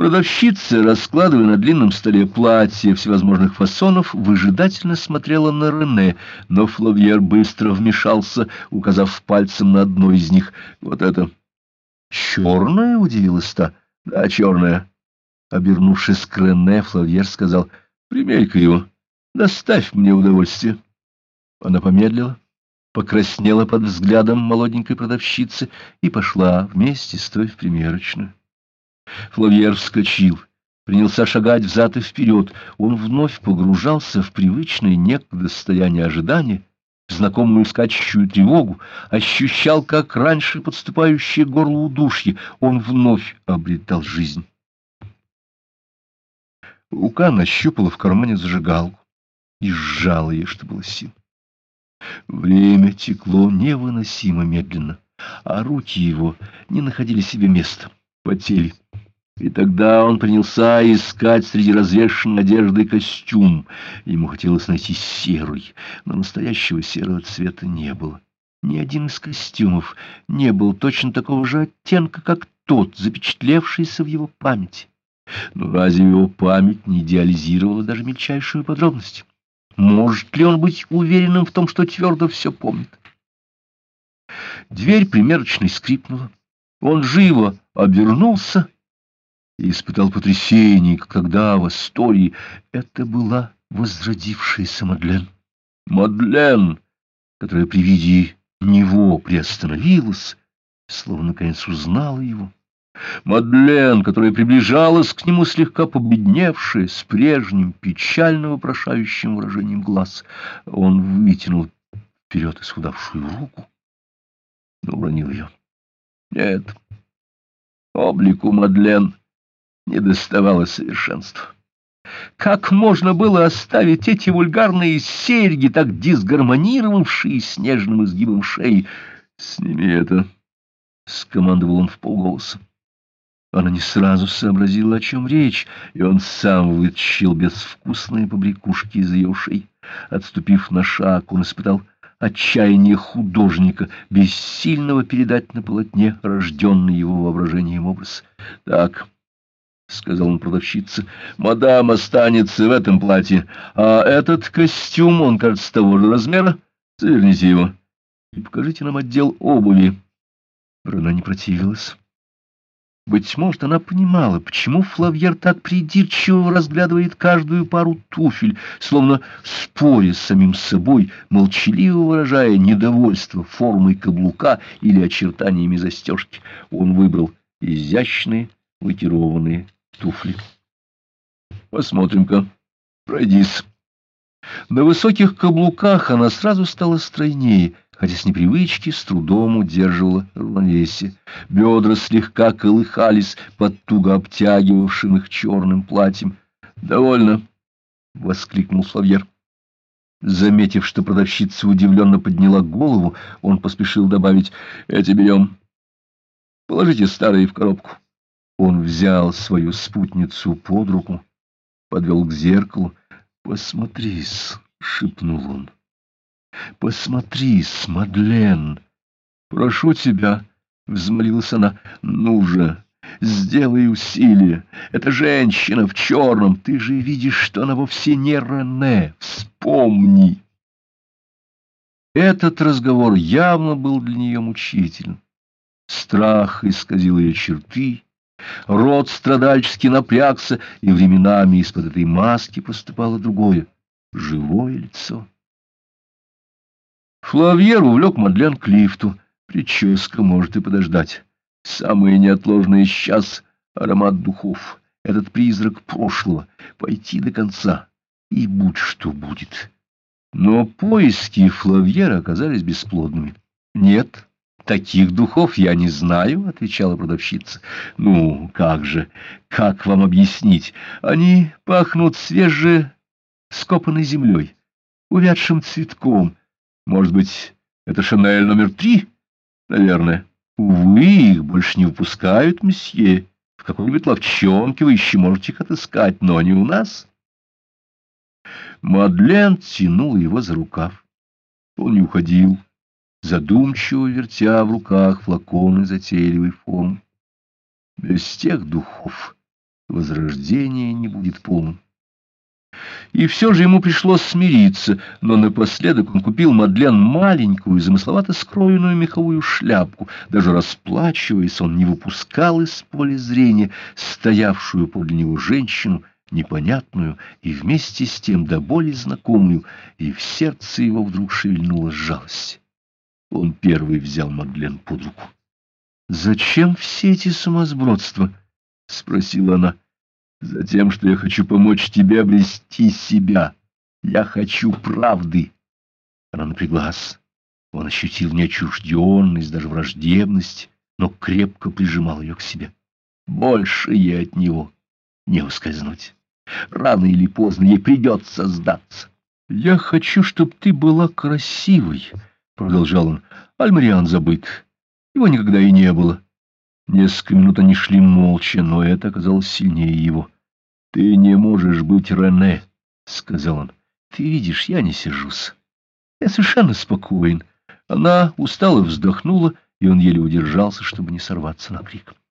Продавщица, раскладывая на длинном столе платья всевозможных фасонов, выжидательно смотрела на Рене, но Флавьер быстро вмешался, указав пальцем на одно из них. Вот это. «Черное?» — удивилась та. «Да, черное». Обернувшись к Рене, Флавьер сказал, «Примерь-ка его, доставь мне удовольствие». Она помедлила, покраснела под взглядом молоденькой продавщицы и пошла вместе с той в примерочную. Флавьер вскочил, принялся шагать взад и вперед. Он вновь погружался в привычное некогда состояние ожидания, знакомую скачущую тревогу, ощущал, как раньше подступающее горло удушье. Он вновь обретал жизнь. Рука нащупала в кармане зажигалку и сжала ее, что было сил. Время текло невыносимо медленно, а руки его не находили себе места, потели. И тогда он принялся искать среди развешенной одежды костюм. Ему хотелось найти серый, но настоящего серого цвета не было. Ни один из костюмов не был точно такого же оттенка, как тот, запечатлевшийся в его памяти. Но разве его память не идеализировала даже мельчайшую подробность? Может ли он быть уверенным в том, что твердо все помнит? Дверь примерочной скрипнула. Он живо обернулся и испытал потрясение, как тогда в истории это была возродившаяся Мадлен. Мадлен, которая при виде него приостановилась, словно наконец узнала его. Мадлен, которая приближалась к нему слегка побледневшая, с прежним печально вопрошающим выражением глаз. Он вытянул вперед исхудавшую руку, но уронил ее. Нет, облику Мадлен не доставало совершенства. Как можно было оставить эти вульгарные серьги, так дисгармонировавшие с нежным изгибом шеи? «Сними это!» — скомандовал он в полголоса. Она не сразу сообразила, о чем речь, и он сам вытащил безвкусные побрякушки из ее ушей. Отступив на шаг, он испытал отчаяние художника, бессильного передать на полотне рожденный его воображением образ. Так... — сказал он продавщице, — мадам останется в этом платье, а этот костюм, он, кажется, того же размера. Заверните его и покажите нам отдел обуви. Она не противилась. Быть может, она понимала, почему Флавьер так придирчиво разглядывает каждую пару туфель, словно споря с самим собой, молчаливо выражая недовольство формой каблука или очертаниями застежки. Он выбрал изящные, лакированные туфли. Посмотрим-ка. Пройдись. На высоких каблуках она сразу стала стройнее, хотя с непривычки с трудом удерживала равновесие. Бедра слегка колыхались под туго обтягивавшим их черным платьем. «Довольно!» — воскликнул Славьер. Заметив, что продавщица удивленно подняла голову, он поспешил добавить «Эти берем. Положите старые в коробку». Он взял свою спутницу под руку, подвел к зеркалу. «Посмотрись», — шепнул он. «Посмотрись, Мадлен!» «Прошу тебя», — взмолилась она, — «ну же, сделай усилие. Эта женщина в черном, ты же видишь, что она вовсе не Рене. Вспомни!» Этот разговор явно был для нее мучителен. Страх исказил ее черты, Рот страдальчески напрягся, и временами из-под этой маски поступало другое, живое лицо. Флавьер увлек Мадлен к лифту. Прическа может и подождать. Самое неотложное сейчас — аромат духов. Этот призрак прошлого. Пойти до конца. И будь что будет. Но поиски Флавьера оказались бесплодными. Нет, «Таких духов я не знаю», — отвечала продавщица. «Ну, как же, как вам объяснить? Они пахнут свеже скопанной землей, увядшим цветком. Может быть, это Шанель номер три? Наверное. Увы, их больше не выпускают, месье. В какой-нибудь ловчонке вы еще можете их отыскать, но не у нас». Мадлен тянул его за рукав. Он не уходил задумчиво вертя в руках флаконы затейливой формы. Без тех духов возрождение не будет полным. И все же ему пришлось смириться, но напоследок он купил Мадлен маленькую, замысловато скроенную меховую шляпку. Даже расплачиваясь, он не выпускал из поля зрения стоявшую подле него женщину, непонятную и вместе с тем до боли знакомую, и в сердце его вдруг шевельнулась жалость. Он первый взял Мадлен под руку. «Зачем все эти сумасбродства?» — спросила она. Затем, что я хочу помочь тебе обрести себя. Я хочу правды. Она напряглась. Он ощутил неотчужденность, даже враждебность, но крепко прижимал ее к себе. Больше ей от него не ускользнуть. Рано или поздно ей придется сдаться. «Я хочу, чтобы ты была красивой», — продолжал он. «Альмариан забыт. Его никогда и не было. Несколько минут они шли молча, но это оказалось сильнее его. — Ты не можешь быть Рене, — сказал он. — Ты видишь, я не сижусь. Я совершенно спокоен. Она устало вздохнула, и он еле удержался, чтобы не сорваться на крик.